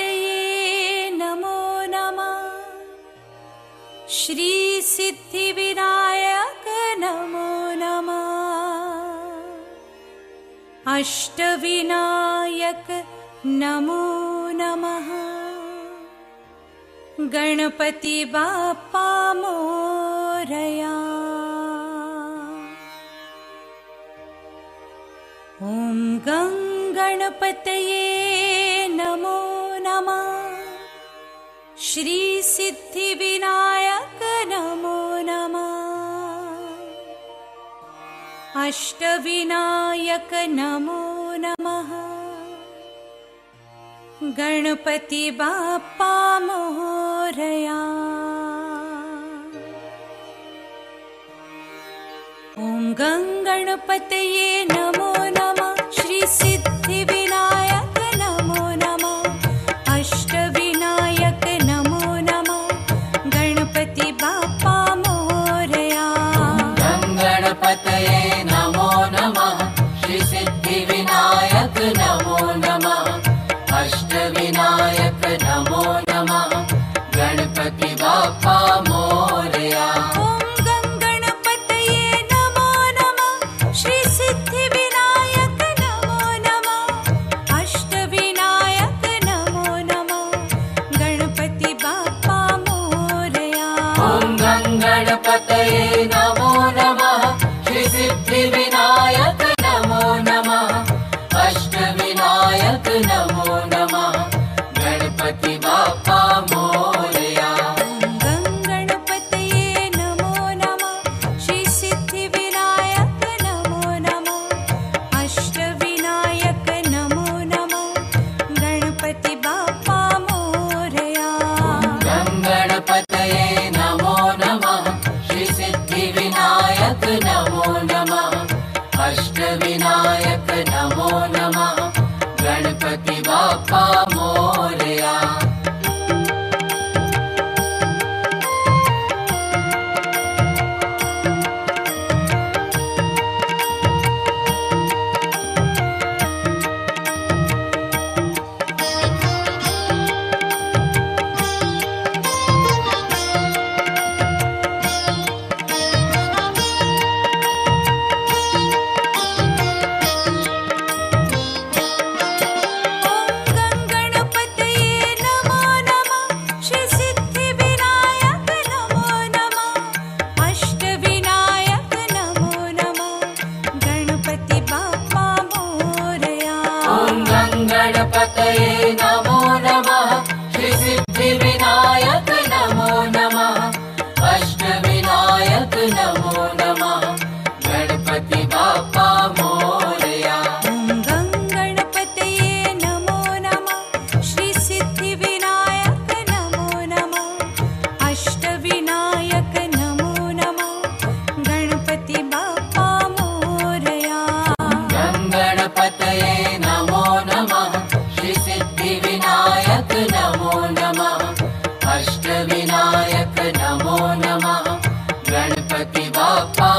ये नमो नमः। श्रीसिद्धिविनायक नमो नमः। अष्टविनायक नमो नमः। गणपति बापामो मोरया। ॐ गङ्गणपतये श्रीसिद्धिविनायक नमो। नमः अष्टविनायक नमो। नमः गणपति बाप्पा मोरया ॐ गङ्गणपतये नमो नमः। विनायक नमो Sapna Wonder. श्रीगणेशाधिपतये नमो Pop.